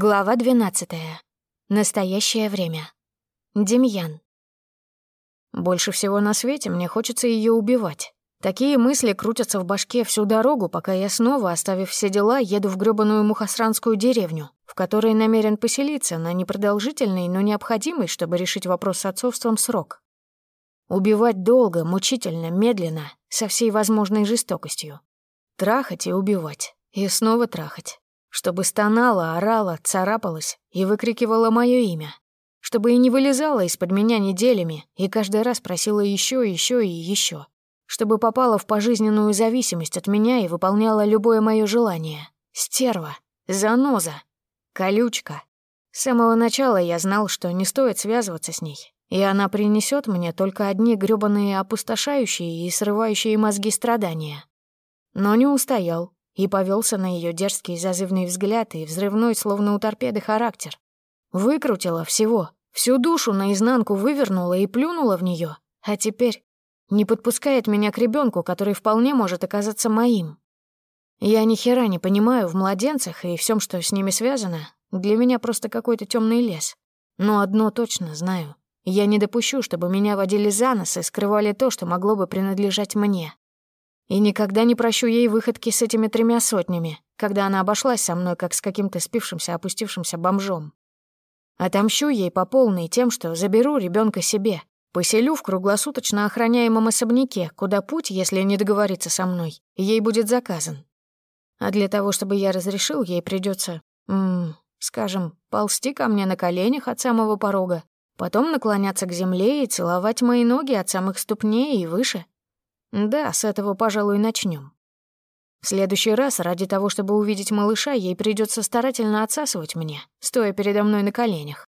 Глава 12. Настоящее время. Демьян. Больше всего на свете мне хочется ее убивать. Такие мысли крутятся в башке всю дорогу, пока я снова, оставив все дела, еду в грёбаную мухосранскую деревню, в которой намерен поселиться на непродолжительный, но необходимый, чтобы решить вопрос с отцовством, срок. Убивать долго, мучительно, медленно, со всей возможной жестокостью. Трахать и убивать. И снова трахать чтобы стонала, орала, царапалась и выкрикивала мое имя, чтобы и не вылезала из-под меня неделями и каждый раз просила еще, еще и еще, чтобы попала в пожизненную зависимость от меня и выполняла любое мое желание. Стерва, заноза, колючка. С самого начала я знал, что не стоит связываться с ней, и она принесет мне только одни грёбаные опустошающие и срывающие мозги страдания. Но не устоял и повелся на ее дерзкий зазывный взгляд и взрывной, словно у торпеды, характер. Выкрутила всего, всю душу наизнанку вывернула и плюнула в нее, а теперь не подпускает меня к ребенку, который вполне может оказаться моим. Я ни хера не понимаю в младенцах и всем, что с ними связано. Для меня просто какой-то темный лес. Но одно точно знаю. Я не допущу, чтобы меня водили за нос и скрывали то, что могло бы принадлежать мне. И никогда не прощу ей выходки с этими тремя сотнями, когда она обошлась со мной, как с каким-то спившимся, опустившимся бомжом. Отомщу ей по полной тем, что заберу ребенка себе, поселю в круглосуточно охраняемом особняке, куда путь, если не договориться со мной, ей будет заказан. А для того, чтобы я разрешил, ей придется, скажем, ползти ко мне на коленях от самого порога, потом наклоняться к земле и целовать мои ноги от самых ступней и выше, да, с этого, пожалуй, начнем. В следующий раз, ради того, чтобы увидеть малыша, ей придется старательно отсасывать мне, стоя передо мной на коленях.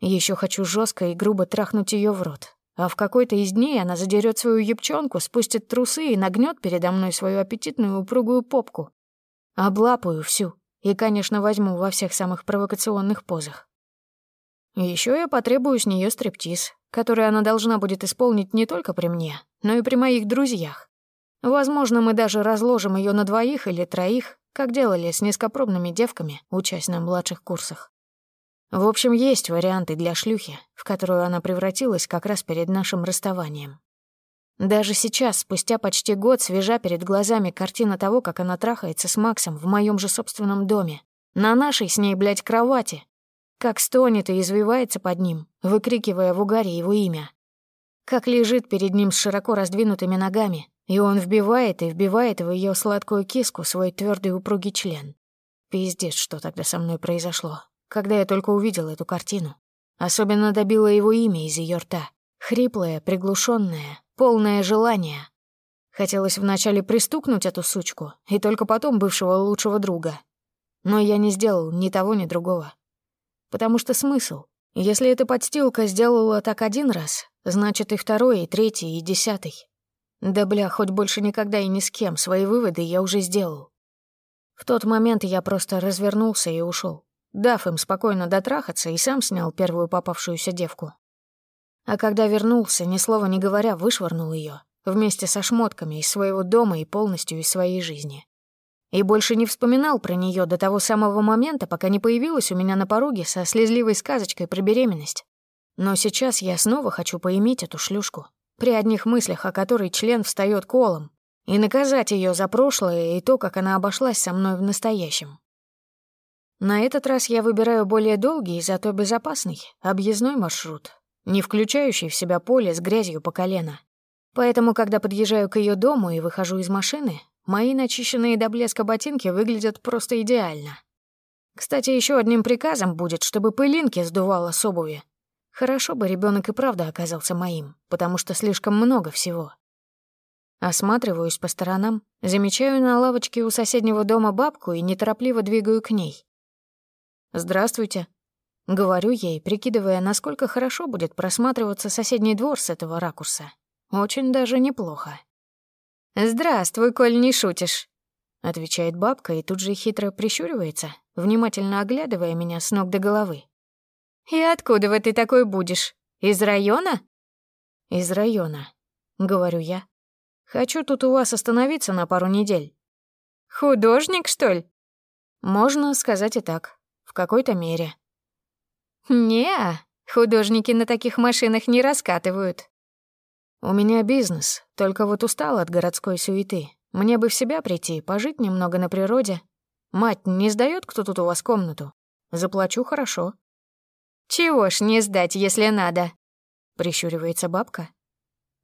Еще хочу жестко и грубо трахнуть ее в рот. А в какой-то из дней она задерет свою юбчонку, спустит трусы и нагнет передо мной свою аппетитную упругую попку. Облапаю всю и, конечно, возьму во всех самых провокационных позах. Еще я потребую с нее стриптиз, который она должна будет исполнить не только при мне, но и при моих друзьях. Возможно, мы даже разложим ее на двоих или троих, как делали с низкопробными девками, учась на младших курсах. В общем, есть варианты для шлюхи, в которую она превратилась как раз перед нашим расставанием. Даже сейчас, спустя почти год, свежа перед глазами картина того, как она трахается с Максом в моем же собственном доме, на нашей с ней, блядь, кровати, как стонет и извивается под ним, выкрикивая в угаре его имя. Как лежит перед ним с широко раздвинутыми ногами, и он вбивает и вбивает в ее сладкую киску свой твердый упругий член. Пиздец, что тогда со мной произошло, когда я только увидел эту картину. Особенно добило его имя из ее рта. Хриплое, приглушенное, полное желание. Хотелось вначале пристукнуть эту сучку, и только потом бывшего лучшего друга. Но я не сделал ни того, ни другого. Потому что смысл? Если эта подстилка сделала так один раз, значит и второй, и третий, и десятый. Да бля, хоть больше никогда и ни с кем, свои выводы я уже сделал. В тот момент я просто развернулся и ушел, дав им спокойно дотрахаться, и сам снял первую попавшуюся девку. А когда вернулся, ни слова не говоря, вышвырнул ее вместе со шмотками из своего дома и полностью из своей жизни и больше не вспоминал про нее до того самого момента, пока не появилась у меня на пороге со слезливой сказочкой про беременность. Но сейчас я снова хочу поиметь эту шлюшку, при одних мыслях о которой член встает колом, и наказать ее за прошлое и то, как она обошлась со мной в настоящем. На этот раз я выбираю более долгий, зато безопасный, объездной маршрут, не включающий в себя поле с грязью по колено. Поэтому, когда подъезжаю к ее дому и выхожу из машины, Мои начищенные до блеска ботинки выглядят просто идеально. Кстати, еще одним приказом будет, чтобы пылинки сдувало с обуви. Хорошо бы ребенок и правда оказался моим, потому что слишком много всего. Осматриваюсь по сторонам, замечаю на лавочке у соседнего дома бабку и неторопливо двигаю к ней. «Здравствуйте», — говорю ей, прикидывая, насколько хорошо будет просматриваться соседний двор с этого ракурса. Очень даже неплохо. «Здравствуй, коль не шутишь», — отвечает бабка и тут же хитро прищуривается, внимательно оглядывая меня с ног до головы. «И откуда вы ты такой будешь? Из района?» «Из района», — говорю я. «Хочу тут у вас остановиться на пару недель». «Художник, что ли?» «Можно сказать и так. В какой-то мере. не художники на таких машинах не раскатывают. У меня бизнес, только вот устал от городской суеты. Мне бы в себя прийти, пожить немного на природе. Мать не сдаёт, кто тут у вас комнату? Заплачу хорошо. Чего ж не сдать, если надо? Прищуривается бабка.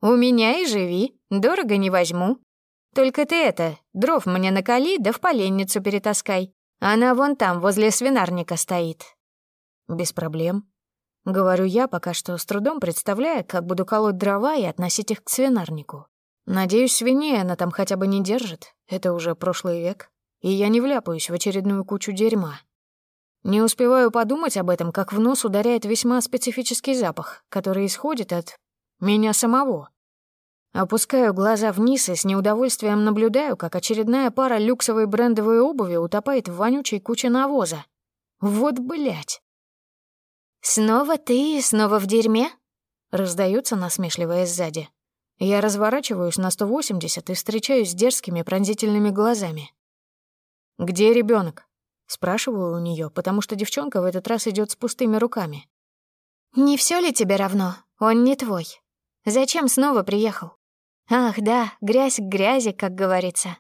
У меня и живи, дорого не возьму. Только ты это, дров мне накали, да в поленницу перетаскай. Она вон там, возле свинарника стоит. Без проблем. Говорю я, пока что с трудом представляя, как буду колоть дрова и относить их к свинарнику. Надеюсь, свиней она там хотя бы не держит. Это уже прошлый век. И я не вляпаюсь в очередную кучу дерьма. Не успеваю подумать об этом, как в нос ударяет весьма специфический запах, который исходит от меня самого. Опускаю глаза вниз и с неудовольствием наблюдаю, как очередная пара люксовой брендовой обуви утопает в вонючей куче навоза. Вот блять. «Снова ты, снова в дерьме?» Раздается насмешливая сзади. Я разворачиваюсь на 180 и встречаюсь с дерзкими пронзительными глазами. «Где ребенок? Спрашиваю у нее, потому что девчонка в этот раз идет с пустыми руками. «Не все ли тебе равно? Он не твой. Зачем снова приехал? Ах, да, грязь к грязи, как говорится».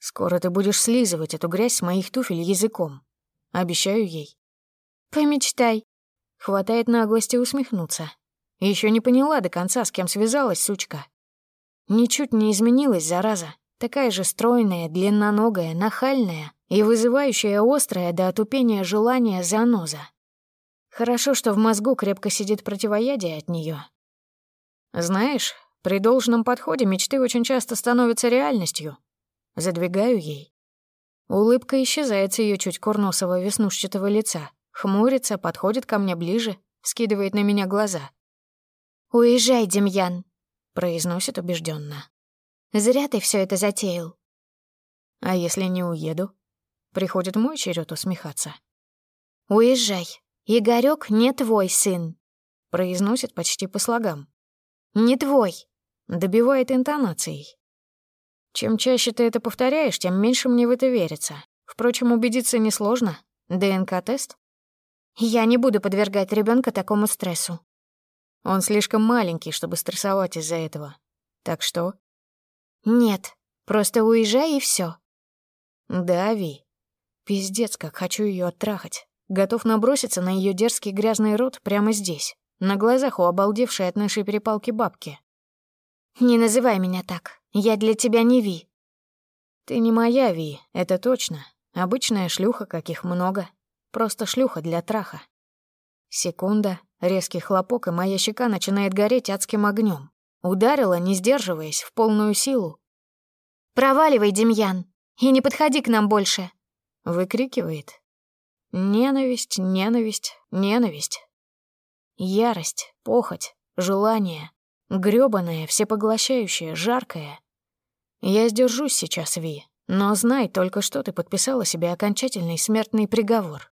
«Скоро ты будешь слизывать эту грязь с моих туфель языком. Обещаю ей». «Помечтай». Хватает наглости усмехнуться. Еще не поняла до конца, с кем связалась сучка. Ничуть не изменилась, зараза. Такая же стройная, длинноногая, нахальная и вызывающая острое до отупения желание заноза. Хорошо, что в мозгу крепко сидит противоядие от нее. Знаешь, при должном подходе мечты очень часто становятся реальностью. Задвигаю ей. Улыбка исчезает с ее чуть курносого веснушчатого лица. Хмурится, подходит ко мне ближе, скидывает на меня глаза. «Уезжай, Демьян», — произносит убежденно. Зря ты все это затеял. А если не уеду? Приходит мой черед усмехаться. Уезжай. Игорёк не твой сын. Произносит почти по слогам. Не твой. Добивает интонацией. Чем чаще ты это повторяешь, тем меньше мне в это верится. Впрочем, убедиться несложно. ДНК-тест? Я не буду подвергать ребенка такому стрессу. Он слишком маленький, чтобы стрессовать из-за этого. Так что? «Нет, просто уезжай и все. «Да, Ви. Пиздец, как хочу ее оттрахать. Готов наброситься на ее дерзкий грязный рот прямо здесь, на глазах у обалдевшей от нашей перепалки бабки. «Не называй меня так. Я для тебя не Ви». «Ты не моя Ви, это точно. Обычная шлюха, каких много. Просто шлюха для траха». Секунда, резкий хлопок, и моя щека начинает гореть адским огнем. Ударила, не сдерживаясь, в полную силу. «Проваливай, Демьян, и не подходи к нам больше!» Выкрикивает. Ненависть, ненависть, ненависть. Ярость, похоть, желание. грёбаное, всепоглощающее, жаркое. Я сдержусь сейчас, Ви, но знай только, что ты подписала себе окончательный смертный приговор.